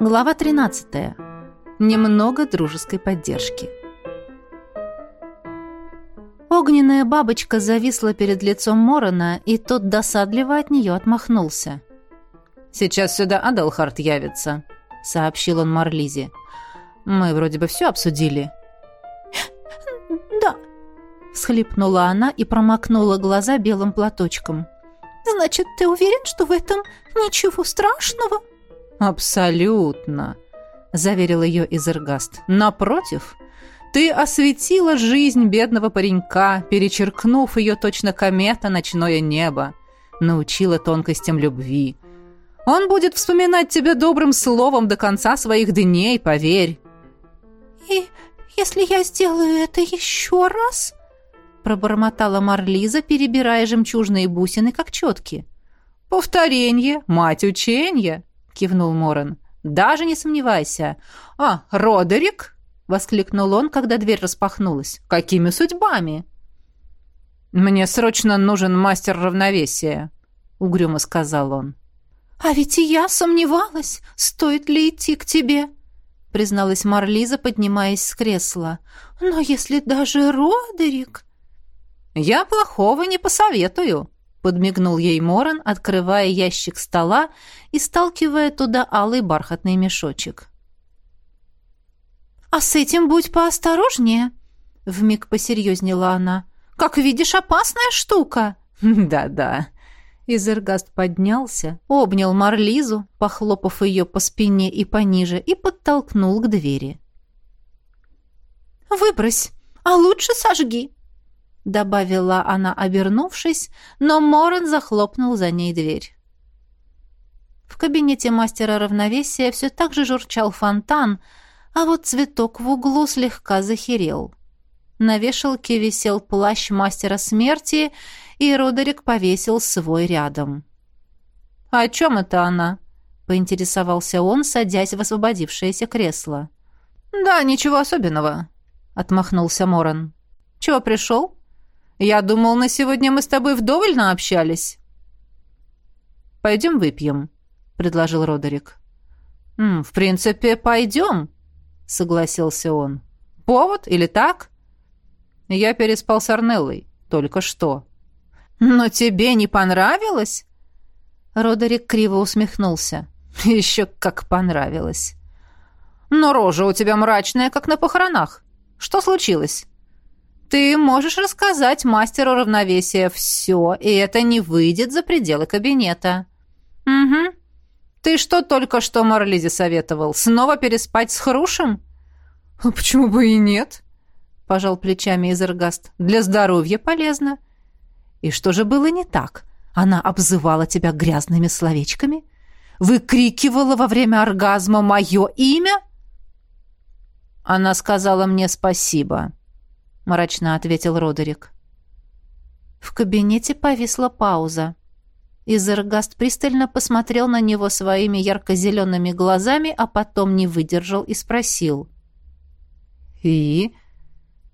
Глава 13. Немного дружеской поддержки. Огненная бабочка зависла перед лицом Морона, и тот досадливо от нее отмахнулся. «Сейчас сюда Адалхард явится», — сообщил он Марлизе. «Мы вроде бы все обсудили». «Да», — схлипнула она и промокнула глаза белым платочком. «Значит, ты уверен, что в этом ничего страшного?» «Абсолютно», — заверил ее Изергаст. «Напротив, ты осветила жизнь бедного паренька, перечеркнув ее точно комета ночное небо, научила тонкостям любви. Он будет вспоминать тебя добрым словом до конца своих дней, поверь». «И если я сделаю это еще раз?» пробормотала Марлиза, перебирая жемчужные бусины, как четки. «Повторенье, мать ученья!» Кивнул Моран. Даже не сомневайся. А, Родерик? воскликнул он, когда дверь распахнулась. Какими судьбами? Мне срочно нужен мастер равновесия, угрюмо сказал он. А ведь и я сомневалась, стоит ли идти к тебе, призналась Марлиза, поднимаясь с кресла. Но если даже Родерик... Я плохого не посоветую, подмигнул ей Моран, открывая ящик стола и сталкивая туда алый бархатный мешочек. «А с этим будь поосторожнее», — вмиг посерьезнела она. «Как видишь, опасная штука». «Да-да». Изергаст поднялся, обнял Марлизу, похлопав ее по спине и пониже, и подтолкнул к двери. «Выбрось, а лучше сожги», добавила она, обернувшись, но Моран захлопнул за ней дверь. В кабинете мастера равновесия все так же журчал фонтан, а вот цветок в углу слегка захерел. На вешалке висел плащ мастера смерти, и Родерик повесил свой рядом. «А «О чем это она?» — поинтересовался он, садясь в освободившееся кресло. «Да, ничего особенного», — отмахнулся Моран. «Чего пришел?» Я думал, на сегодня мы с тобой вдоволь наобщались. Пойдем выпьем, предложил Родерик. «М, в принципе, пойдем, согласился он. Повод или так? Я переспал с Арнеллой только что. Но тебе не понравилось? Родерик криво усмехнулся. Еще как понравилось. Но рожа у тебя мрачная, как на похоронах. Что случилось? Ты можешь рассказать мастеру равновесия все, и это не выйдет за пределы кабинета. Угу. Ты что только что Марлизе советовал? Снова переспать с Хрушем? А почему бы и нет? Пожал плечами Изергаст. Для здоровья полезно. И что же было не так? Она обзывала тебя грязными словечками? Выкрикивала во время оргазма мое имя? Она сказала мне спасибо мрачно ответил Родерик. В кабинете повисла пауза. Изергаст пристально посмотрел на него своими ярко-зелеными глазами, а потом не выдержал и спросил. «И?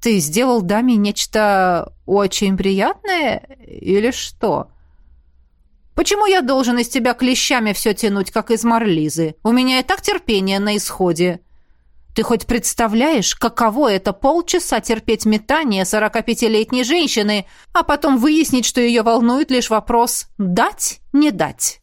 Ты сделал даме нечто очень приятное или что?» «Почему я должен из тебя клещами все тянуть, как из Марлизы? У меня и так терпение на исходе». Ты хоть представляешь, каково это полчаса терпеть метание 45-летней женщины, а потом выяснить, что ее волнует лишь вопрос «дать, не дать»?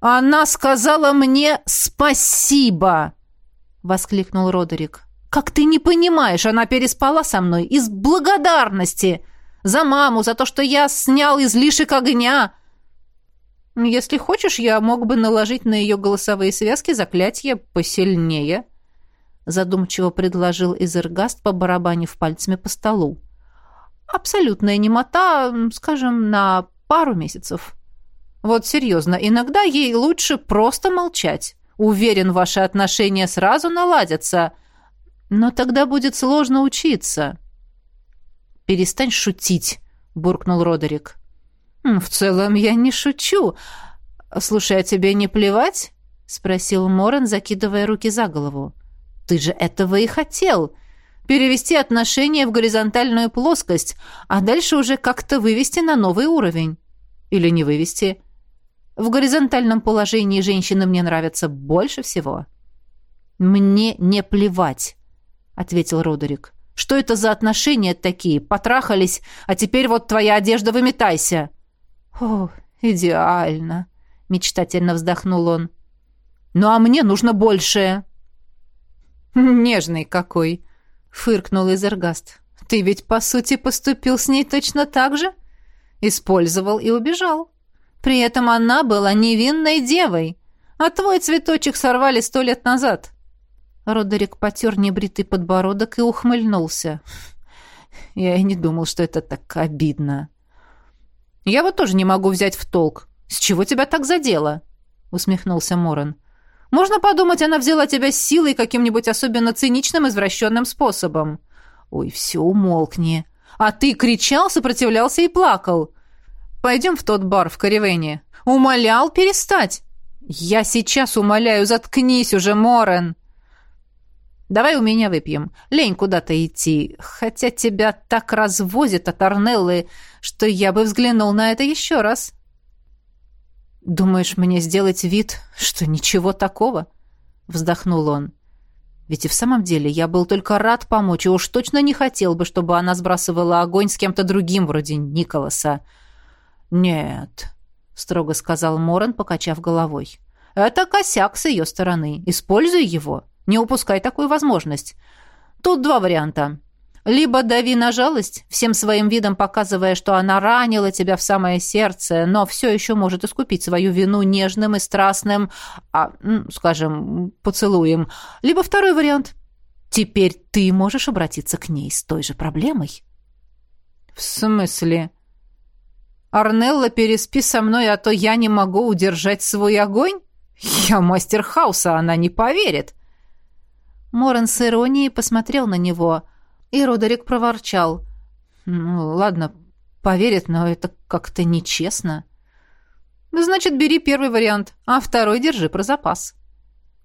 «Она сказала мне спасибо!» — воскликнул Родерик. «Как ты не понимаешь, она переспала со мной из благодарности! За маму, за то, что я снял излишек огня!» «Если хочешь, я мог бы наложить на ее голосовые связки заклятие посильнее», задумчиво предложил Изергаст, побарабанив пальцами по столу. Абсолютная немота, скажем, на пару месяцев. Вот серьезно, иногда ей лучше просто молчать. Уверен, ваши отношения сразу наладятся, но тогда будет сложно учиться. Перестань шутить, буркнул Родерик. В целом я не шучу. Слушай, а тебе не плевать? спросил Моран, закидывая руки за голову. Ты же этого и хотел. Перевести отношения в горизонтальную плоскость, а дальше уже как-то вывести на новый уровень. Или не вывести. В горизонтальном положении женщины мне нравятся больше всего. «Мне не плевать», — ответил Родерик. «Что это за отношения такие? Потрахались, а теперь вот твоя одежда выметайся». «О, идеально», — мечтательно вздохнул он. «Ну а мне нужно большее». «Нежный какой», — фыркнул Изергаст. «Ты ведь, по сути, поступил с ней точно так же? Использовал и убежал. При этом она была невинной девой, а твой цветочек сорвали сто лет назад». Родерик потер небритый подбородок и ухмыльнулся. «Я и не думал, что это так обидно». «Я вот тоже не могу взять в толк. С чего тебя так задело?» — усмехнулся Моран. «Можно подумать, она взяла тебя силой каким-нибудь особенно циничным, извращенным способом». «Ой, все, умолкни. А ты кричал, сопротивлялся и плакал. Пойдем в тот бар в Каривене. Умолял перестать». «Я сейчас умоляю, заткнись уже, Морен!» Давай у меня выпьем. Лень куда-то идти. Хотя тебя так развозит от Арнеллы, что я бы взглянул на это еще раз. Думаешь, мне сделать вид, что ничего такого? Вздохнул он. Ведь и в самом деле я был только рад помочь, и уж точно не хотел бы, чтобы она сбрасывала огонь с кем-то другим, вроде Николаса. Нет, строго сказал Моран, покачав головой. Это косяк с ее стороны. Используй его. — не упускай такую возможность. Тут два варианта. Либо дави на жалость, всем своим видом показывая, что она ранила тебя в самое сердце, но все еще может искупить свою вину нежным и страстным, а, скажем, поцелуем. Либо второй вариант. Теперь ты можешь обратиться к ней с той же проблемой. В смысле? Арнелла, переспи со мной, а то я не могу удержать свой огонь? Я мастер хаоса, она не поверит. Моран с иронией посмотрел на него, и Родерик проворчал. «Ну, ладно, поверит, но это как-то нечестно». «Значит, бери первый вариант, а второй держи про запас».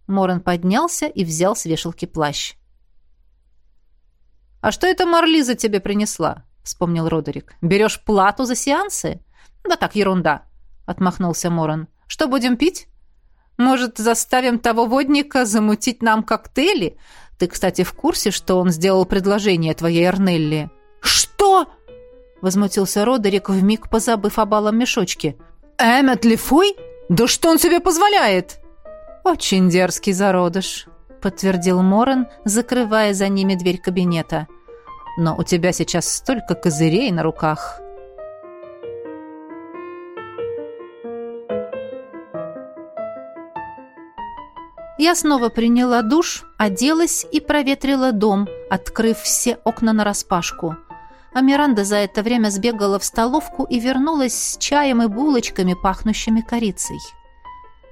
Моран поднялся и взял с вешалки плащ. «А что это Марлиза тебе принесла?» — вспомнил Родерик. «Берешь плату за сеансы?» «Да так, ерунда», — отмахнулся Моран. «Что будем пить?» Может, заставим того водника замутить нам коктейли? Ты, кстати, в курсе, что он сделал предложение твоей Арнелли?» «Что?» — возмутился Родерик, вмиг позабыв о балом мешочке. «Эммет Лефой? Да что он себе позволяет?» «Очень дерзкий зародыш», — подтвердил Моран, закрывая за ними дверь кабинета. «Но у тебя сейчас столько козырей на руках». Я снова приняла душ, оделась и проветрила дом, открыв все окна нараспашку. А Миранда за это время сбегала в столовку и вернулась с чаем и булочками, пахнущими корицей.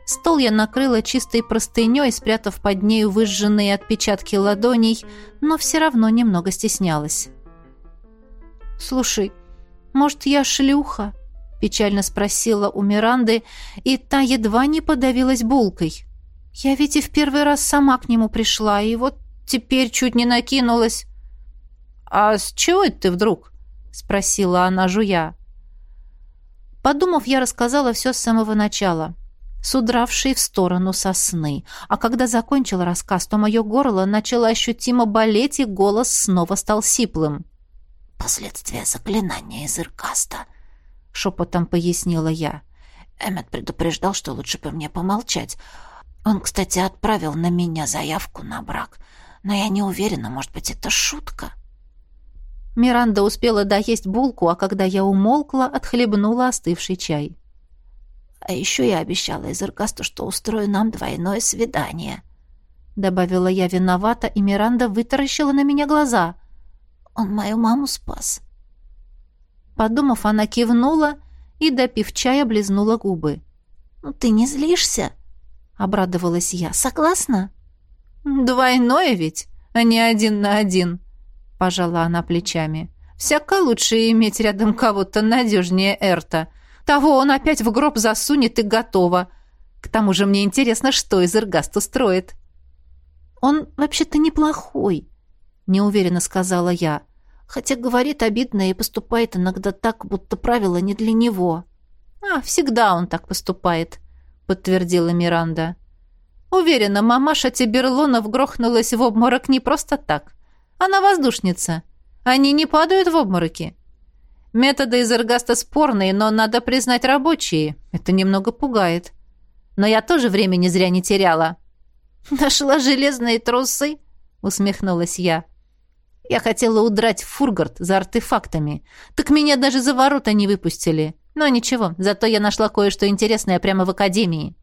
Стол я накрыла чистой простыней, спрятав под нею выжженные отпечатки ладоней, но все равно немного стеснялась. «Слушай, может, я шлюха?» — печально спросила у Миранды, и та едва не подавилась булкой. Я ведь и в первый раз сама к нему пришла, и вот теперь чуть не накинулась. «А с чего это ты вдруг?» — спросила она, жуя. Подумав, я рассказала все с самого начала, с удравшей в сторону сосны. А когда закончила рассказ, то мое горло начало ощутимо болеть, и голос снова стал сиплым. «Последствия заклинания из Иркаста», — шепотом пояснила я. Эммет предупреждал, что лучше бы мне помолчать. Он, кстати, отправил на меня заявку на брак, но я не уверена, может быть, это шутка. Миранда успела доесть булку, а когда я умолкла, отхлебнула остывший чай. А еще я обещала Изергасту, что устрою нам двойное свидание. Добавила я виновата, и Миранда вытаращила на меня глаза. Он мою маму спас. Подумав, она кивнула и, допив чая, облизнула губы. «Ну ты не злишься?» Обрадовалась я. Согласна? Двойное ведь, а не один на один, пожала она плечами. Всяко лучше иметь рядом кого-то надежнее Эрта. Того он опять в гроб засунет и готово. К тому же мне интересно, что из Иргаст устроит. Он вообще-то неплохой, неуверенно сказала я. Хотя говорит обидно и поступает иногда так, будто правила не для него. А, всегда он так поступает, подтвердила Миранда. Уверена, мамаша Тиберлонов грохнулась в обморок не просто так. Она воздушница. Они не падают в обмороки. Методы из эргаста спорные, но, надо признать, рабочие. Это немного пугает. Но я тоже времени зря не теряла. «Нашла железные трусы?» — усмехнулась я. «Я хотела удрать в Фургард за артефактами. Так меня даже за ворота не выпустили. Но ничего, зато я нашла кое-что интересное прямо в академии».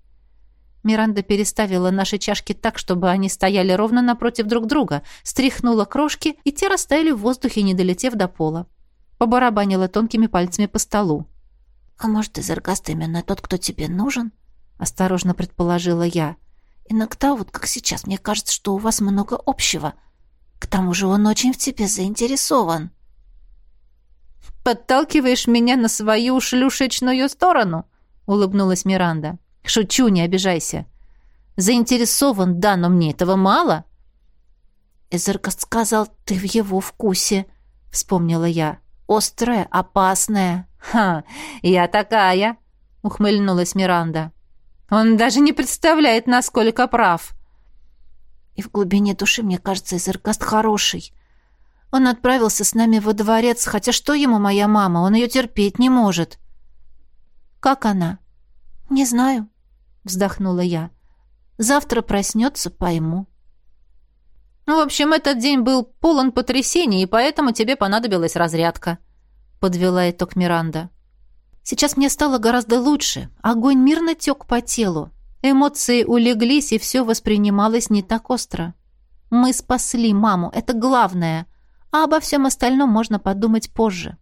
Миранда переставила наши чашки так, чтобы они стояли ровно напротив друг друга, стряхнула крошки, и те растаяли в воздухе, не долетев до пола. Побарабанила тонкими пальцами по столу. «А может, Изергаст именно тот, кто тебе нужен?» — осторожно предположила я. «Иногда, вот как сейчас, мне кажется, что у вас много общего. К тому же он очень в тебе заинтересован». «Подталкиваешь меня на свою шлюшечную сторону?» — улыбнулась Миранда. «Шучу, не обижайся. Заинтересован, да, но мне этого мало». «Эзергаст сказал, ты в его вкусе», — вспомнила я. «Острая, опасная». «Ха, я такая!» — ухмыльнулась Миранда. «Он даже не представляет, насколько прав». «И в глубине души, мне кажется, Эзергаст хороший. Он отправился с нами во дворец, хотя что ему моя мама? Он ее терпеть не может». «Как она?» «Не знаю», — вздохнула я. «Завтра проснется, пойму». «Ну, в общем, этот день был полон потрясений, и поэтому тебе понадобилась разрядка», — подвела итог Миранда. Сейчас мне стало гораздо лучше. Огонь мирно тек по телу. Эмоции улеглись, и все воспринималось не так остро. Мы спасли маму, это главное. А обо всем остальном можно подумать позже.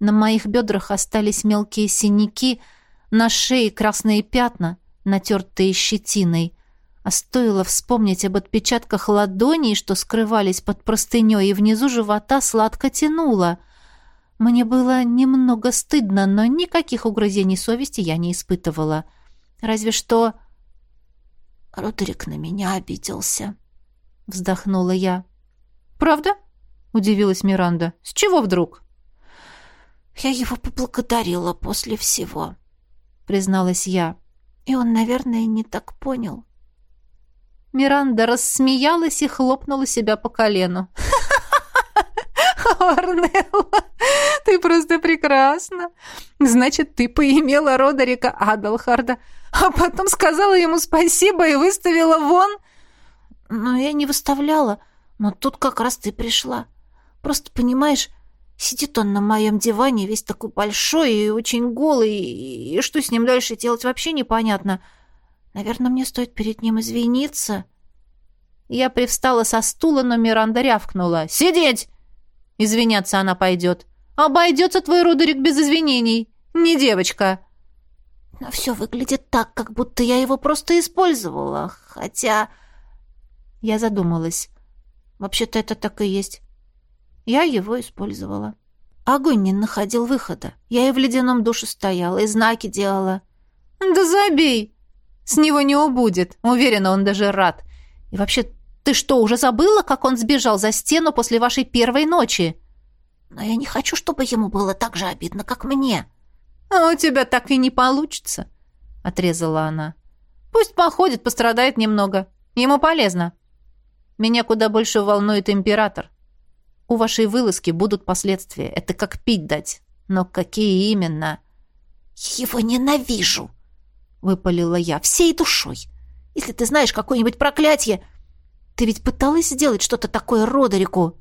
На моих бедрах остались мелкие синяки, на шее красные пятна, натертые щетиной. А стоило вспомнить об отпечатках ладоней, что скрывались под простыней, и внизу живота сладко тянуло. Мне было немного стыдно, но никаких угрызений совести я не испытывала. Разве что... «Родерик на меня обиделся», — вздохнула я. «Правда?» — удивилась Миранда. «С чего вдруг?» «Я его поблагодарила после всего», — призналась я. «И он, наверное, не так понял». Миранда рассмеялась и хлопнула себя по колену. Орнелла, ты просто прекрасна. Значит, ты поимела Родерика Адалхарда, а потом сказала ему спасибо и выставила вон? Но я не выставляла, но тут как раз ты пришла. Просто, понимаешь, сидит он на моем диване, весь такой большой и очень голый, и что с ним дальше делать вообще непонятно. Наверное, мне стоит перед ним извиниться. Я привстала со стула, но Миранда рявкнула. «Сидеть!» Извиняться она пойдет. Обойдется твой Родерик без извинений. Не девочка. Но все выглядит так, как будто я его просто использовала. Хотя... Я задумалась. Вообще-то это так и есть. Я его использовала. Огонь не находил выхода. Я и в ледяном душе стояла, и знаки делала. Да забей! С него не убудет. Уверена, он даже рад. И вообще, ты что, уже забыла, как он сбежал за стену после вашей первой ночи? Но я не хочу, чтобы ему было так же обидно, как мне. А у тебя так и не получится, отрезала она. Пусть походит, пострадает немного. Ему полезно. Меня куда больше волнует император. У вашей вылазки будут последствия. Это как пить дать. Но какие именно? Его ненавижу, выпалила я всей душой. Если ты знаешь какое-нибудь проклятие, ты ведь пыталась сделать что-то такое Родерику?»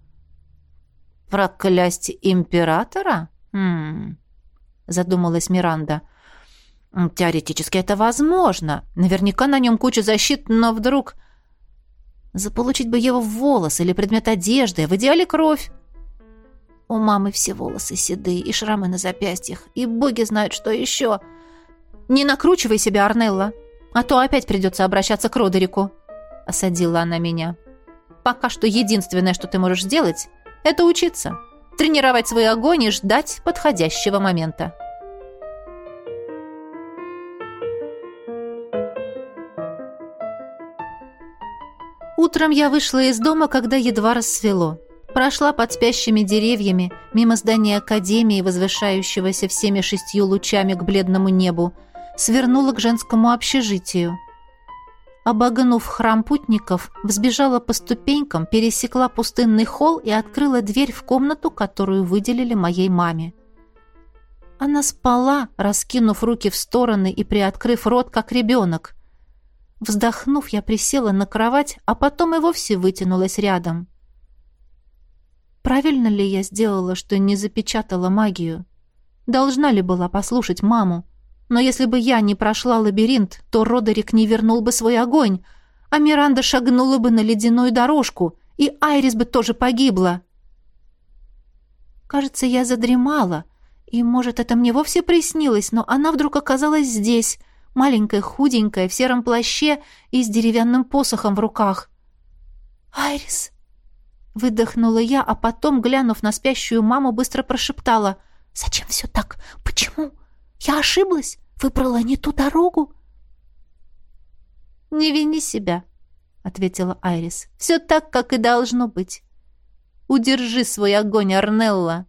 «Проклясть императора?» хм, задумалась Миранда. «Теоретически это возможно. Наверняка на нем куча защит, но вдруг...» «Заполучить бы его в волос или предмет одежды, в идеале кровь». У мамы все волосы седые и шрамы на запястьях, и боги знают, что еще. «Не накручивай себя, Арнелла, а то опять придется обращаться к Родерику», осадила она меня. Пока что единственное, что ты можешь сделать, это учиться, тренировать свой огонь и ждать подходящего момента. Утром я вышла из дома, когда едва рассвело. Прошла под спящими деревьями, мимо здания академии, возвышающегося всеми шестью лучами к бледному небу, свернула к женскому общежитию. Обогнув храм путников, взбежала по ступенькам, пересекла пустынный холл и открыла дверь в комнату, которую выделили моей маме. Она спала, раскинув руки в стороны и приоткрыв рот, как ребенок. Вздохнув, я присела на кровать, а потом и вовсе вытянулась рядом. Правильно ли я сделала, что не запечатала магию? Должна ли была послушать маму? Но если бы я не прошла лабиринт, то Родерик не вернул бы свой огонь, а Миранда шагнула бы на ледяную дорожку, и Айрис бы тоже погибла. Кажется, я задремала, и, может, это мне вовсе приснилось, но она вдруг оказалась здесь, маленькая, худенькая, в сером плаще и с деревянным посохом в руках. «Айрис!» Выдохнула я, а потом, глянув на спящую маму, быстро прошептала. «Зачем все так? Почему?» Я ошиблась? Выбрала не ту дорогу?» «Не вини себя», — ответила Айрис. «Все так, как и должно быть. Удержи свой огонь, Арнелла».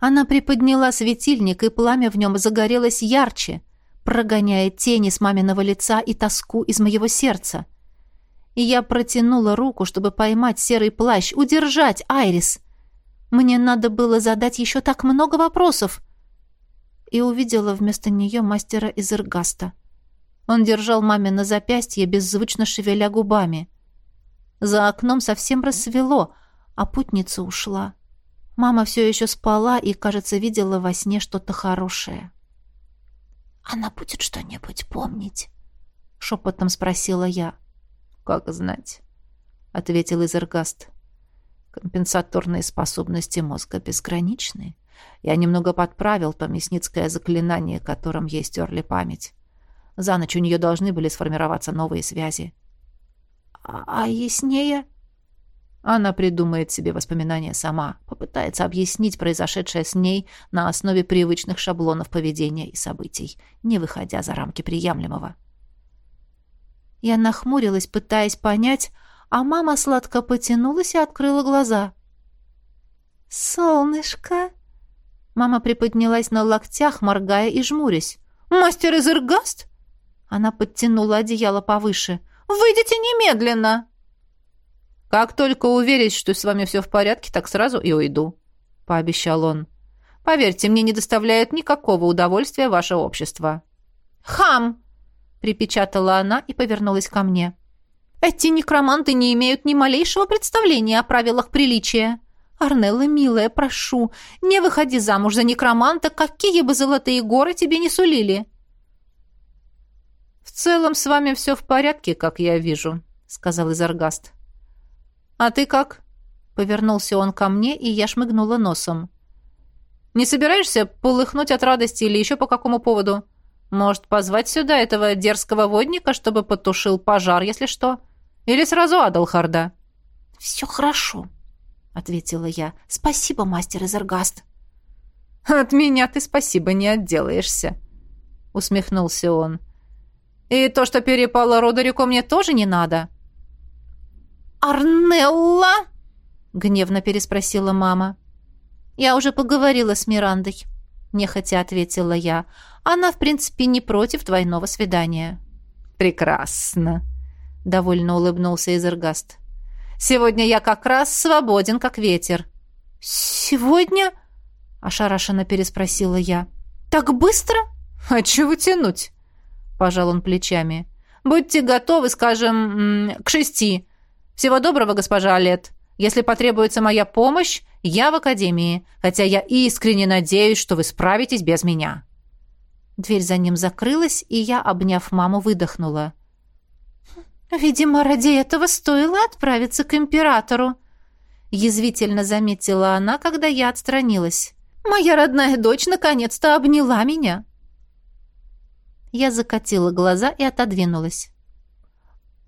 Она приподняла светильник, и пламя в нем загорелось ярче, прогоняя тени с маминого лица и тоску из моего сердца. И я протянула руку, чтобы поймать серый плащ, удержать Айрис. Мне надо было задать еще так много вопросов, и увидела вместо нее мастера из Иргаста. Он держал маме на запястье, беззвучно шевеля губами. За окном совсем рассвело, а путница ушла. Мама все еще спала и, кажется, видела во сне что-то хорошее. «Она будет что-нибудь помнить?» — шепотом спросила я. «Как знать?» — ответил Изергаст. «Компенсаторные способности мозга безграничны. Я немного подправил то мясницкое заклинание, которым ей стерли память. За ночь у нее должны были сформироваться новые связи. «А, а яснее?» Она придумает себе воспоминания сама, попытается объяснить произошедшее с ней на основе привычных шаблонов поведения и событий, не выходя за рамки приемлемого. Я нахмурилась, пытаясь понять, а мама сладко потянулась и открыла глаза. «Солнышко!» Мама приподнялась на локтях, моргая и жмурясь. «Мастер из Иргаст?» Она подтянула одеяло повыше. «Выйдите немедленно!» «Как только уверюсь, что с вами все в порядке, так сразу и уйду», — пообещал он. «Поверьте, мне не доставляет никакого удовольствия ваше общество». «Хам!» — припечатала она и повернулась ко мне. «Эти некроманты не имеют ни малейшего представления о правилах приличия. «Арнелла, милая, прошу, не выходи замуж за некроманта, какие бы золотые горы тебе не сулили!» «В целом с вами все в порядке, как я вижу», — сказал Изаргаст. «А ты как?» — повернулся он ко мне, и я шмыгнула носом. «Не собираешься полыхнуть от радости или еще по какому поводу? Может, позвать сюда этого дерзкого водника, чтобы потушил пожар, если что? Или сразу Адалхарда?» «Все хорошо», ответила я. «Спасибо, мастер Изергаст». «От меня ты спасибо не отделаешься», — усмехнулся он. «И то, что перепало Родерику, мне тоже не надо». «Арнелла?» — гневно переспросила мама. «Я уже поговорила с Мирандой», — нехотя ответила я. «Она, в принципе, не против двойного свидания». «Прекрасно», — довольно улыбнулся Изергаст. Сегодня я как раз свободен, как ветер». «Сегодня?» — ошарашенно переспросила я. «Так быстро?» «А чего тянуть?» — пожал он плечами. «Будьте готовы, скажем, к шести. Всего доброго, госпожа Олет. Если потребуется моя помощь, я в академии, хотя я искренне надеюсь, что вы справитесь без меня». Дверь за ним закрылась, и я, обняв маму, выдохнула. «Видимо, ради этого стоило отправиться к императору», — язвительно заметила она, когда я отстранилась. «Моя родная дочь наконец-то обняла меня». Я закатила глаза и отодвинулась.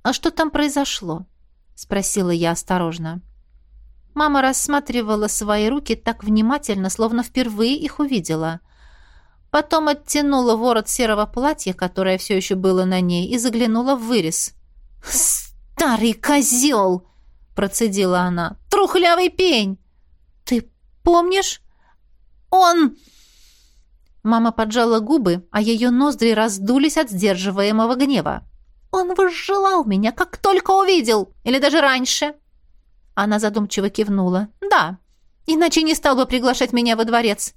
«А что там произошло?» — спросила я осторожно. Мама рассматривала свои руки так внимательно, словно впервые их увидела. Потом оттянула ворот серого платья, которое все еще было на ней, и заглянула в вырез — «Старый козел!» — процедила она. «Трухлявый пень! Ты помнишь? Он...» Мама поджала губы, а ее ноздри раздулись от сдерживаемого гнева. Он возжелал меня, как только увидел, или даже раньше. Она задумчиво кивнула. Да, иначе не стал бы приглашать меня во дворец.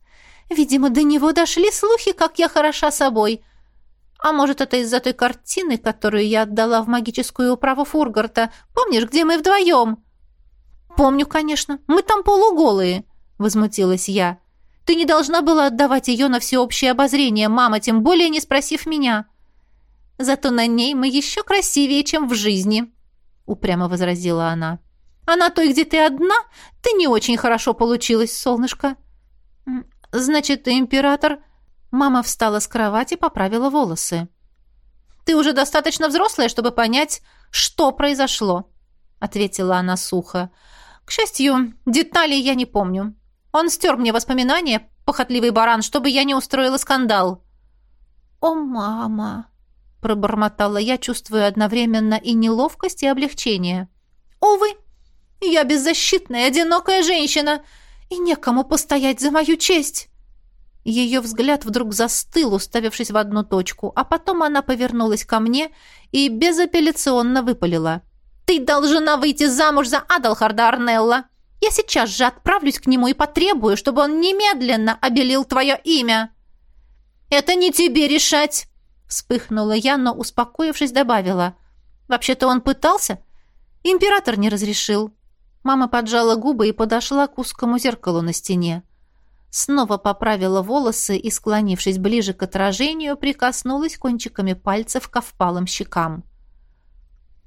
Видимо, до него дошли слухи, как я хороша собой. А может, это из-за той картины, которую я отдала в магическую управу Фургарта. Помнишь, где мы вдвоем? Помню, конечно. Мы там полуголые, возмутилась я. Ты не должна была отдавать ее на всеобщее обозрение, мама, тем более не спросив меня. Зато на ней мы еще красивее, чем в жизни, упрямо возразила она. А на той, где ты одна, ты не очень хорошо получилась, солнышко. Значит, император... Мама встала с кровати, поправила волосы. Ты уже достаточно взрослая, чтобы понять, что произошло, ответила она сухо. К счастью, деталей я не помню. Он стер мне воспоминания, похотливый баран, чтобы я не устроила скандал. «О, мама!» — пробормотала я, чувствуя одновременно и неловкость, и облегчение. «Увы, я беззащитная, одинокая женщина, и некому постоять за мою честь!» Ее взгляд вдруг застыл, уставившись в одну точку, а потом она повернулась ко мне и безапелляционно выпалила. «Ты должна выйти замуж за Адалхарда Арнелла!» Я сейчас же отправлюсь к нему и потребую, чтобы он немедленно обелил твое имя». «Это не тебе решать!» Вспыхнула я, но, успокоившись, добавила. «Вообще-то он пытался. Император не разрешил». Мама поджала губы и подошла к узкому зеркалу на стене. Снова поправила волосы и, склонившись ближе к отражению, прикоснулась кончиками пальцев к впалым щекам.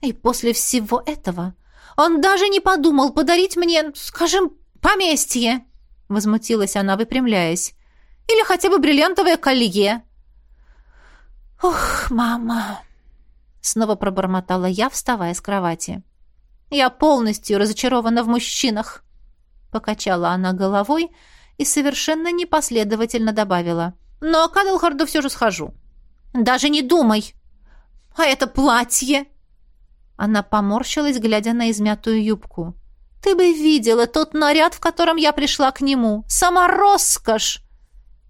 «И после всего этого он даже не подумал подарить мне, скажем, поместье!» Возмутилась она, выпрямляясь. «Или хотя бы бриллиантовое колье!» «Ох, мама!» Снова пробормотала я, вставая с кровати. «Я полностью разочарована в мужчинах!» Покачала она головой и совершенно непоследовательно добавила. «Но к Адлхарду все же схожу». «Даже не думай!» «А это платье!» Она поморщилась, глядя на измятую юбку. «Ты бы видела тот наряд, в котором я пришла к нему! Сама роскошь!»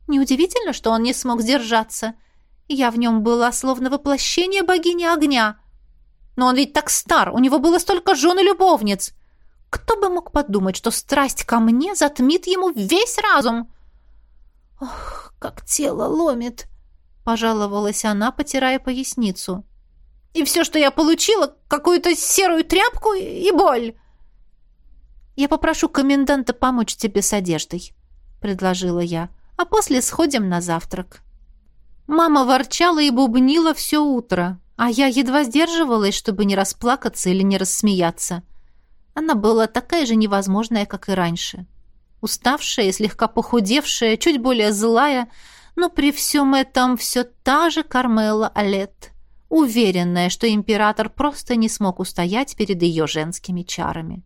Неудивительно, что он не смог сдержаться. Я в нем была словно воплощение богини огня. Но он ведь так стар, у него было столько жен и любовниц. Кто бы мог подумать, что страсть ко мне затмит ему весь разум? «Ох, как тело ломит!» — пожаловалась она, потирая поясницу. И все, что я получила, какую-то серую тряпку и боль. Я попрошу коменданта помочь тебе с одеждой, предложила я. А после сходим на завтрак. Мама ворчала и бубнила все утро, а я едва сдерживалась, чтобы не расплакаться или не рассмеяться. Она была такая же невозможная, как и раньше. Уставшая слегка похудевшая, чуть более злая, но при всем этом все та же Кармела Алет уверенная, что император просто не смог устоять перед ее женскими чарами.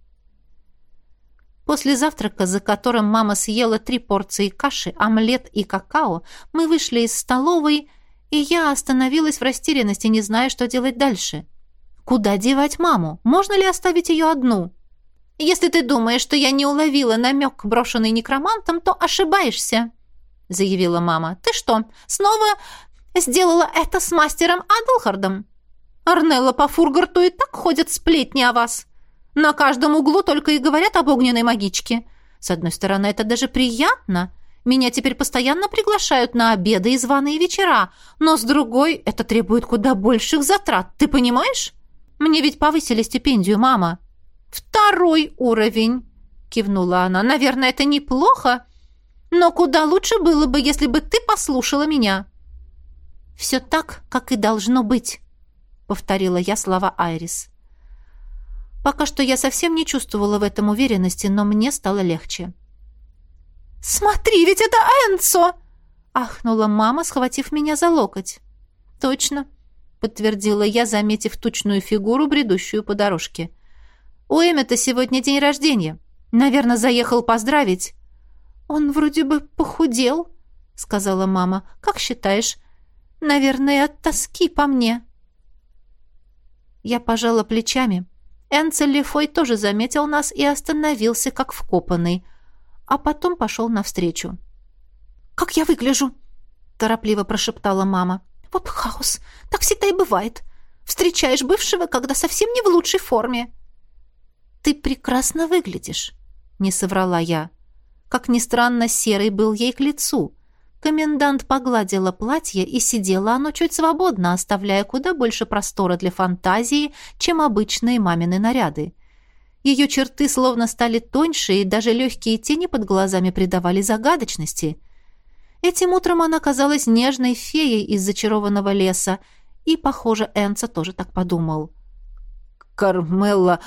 После завтрака, за которым мама съела три порции каши, омлет и какао, мы вышли из столовой, и я остановилась в растерянности, не зная, что делать дальше. Куда девать маму? Можно ли оставить ее одну? Если ты думаешь, что я не уловила намек, брошенный некромантом, то ошибаешься, заявила мама. Ты что, снова Сделала это с мастером Адлхардом. Арнелла по Фургарту и так ходят сплетни о вас. На каждом углу только и говорят об огненной магичке. С одной стороны, это даже приятно. Меня теперь постоянно приглашают на обеды и званые вечера. Но с другой, это требует куда больших затрат. Ты понимаешь? Мне ведь повысили стипендию, мама. Второй уровень, кивнула она. Наверное, это неплохо. Но куда лучше было бы, если бы ты послушала меня. «Все так, как и должно быть», — повторила я слова Айрис. Пока что я совсем не чувствовала в этом уверенности, но мне стало легче. «Смотри, ведь это Энцо!» — ахнула мама, схватив меня за локоть. «Точно», — подтвердила я, заметив тучную фигуру, бредущую по дорожке. «У Эммета сегодня день рождения. Наверное, заехал поздравить». «Он вроде бы похудел», — сказала мама. «Как считаешь, Наверное, от тоски по мне. Я пожала плечами. Энцель Лефой тоже заметил нас и остановился, как вкопанный, а потом пошел навстречу. «Как я выгляжу?» — торопливо прошептала мама. «Вот хаос. Так всегда и бывает. Встречаешь бывшего, когда совсем не в лучшей форме». «Ты прекрасно выглядишь», — не соврала я. Как ни странно, серый был ей к лицу. Комендант погладила платье, и сидело оно чуть свободно, оставляя куда больше простора для фантазии, чем обычные мамины наряды. Ее черты словно стали тоньше, и даже легкие тени под глазами придавали загадочности. Этим утром она казалась нежной феей из зачарованного леса, и, похоже, Энца тоже так подумал. «Кармелла,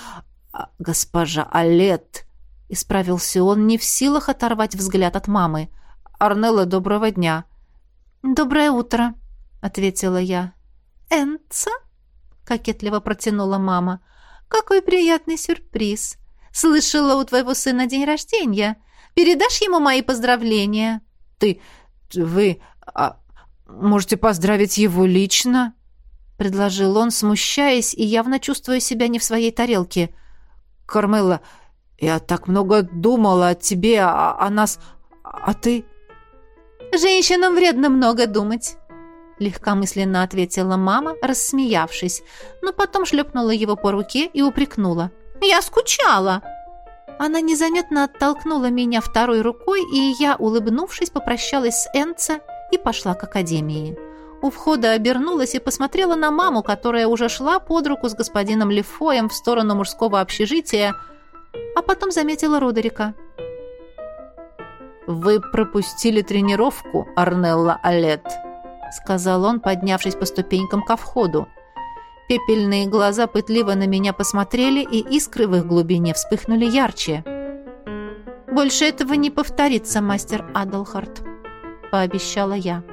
а, госпожа Алет!» — исправился он, не в силах оторвать взгляд от мамы. «Арнелла, доброго дня!» «Доброе утро!» — ответила я. «Энца?» — кокетливо протянула мама. «Какой приятный сюрприз! Слышала, у твоего сына день рождения. Передашь ему мои поздравления?» «Ты... вы... А, можете поздравить его лично?» — предложил он, смущаясь и явно чувствуя себя не в своей тарелке. «Кармелла, я так много думала о тебе, о, о нас... А ты...» «Женщинам вредно много думать», — легкомысленно ответила мама, рассмеявшись, но потом шлепнула его по руке и упрекнула. «Я скучала!» Она незаметно оттолкнула меня второй рукой, и я, улыбнувшись, попрощалась с Энца и пошла к академии. У входа обернулась и посмотрела на маму, которая уже шла под руку с господином Лефоем в сторону мужского общежития, а потом заметила Родерика. «Вы пропустили тренировку, Арнелла Алет», — сказал он, поднявшись по ступенькам ко входу. Пепельные глаза пытливо на меня посмотрели, и искры в их глубине вспыхнули ярче. «Больше этого не повторится, мастер Адалхарт», — пообещала я.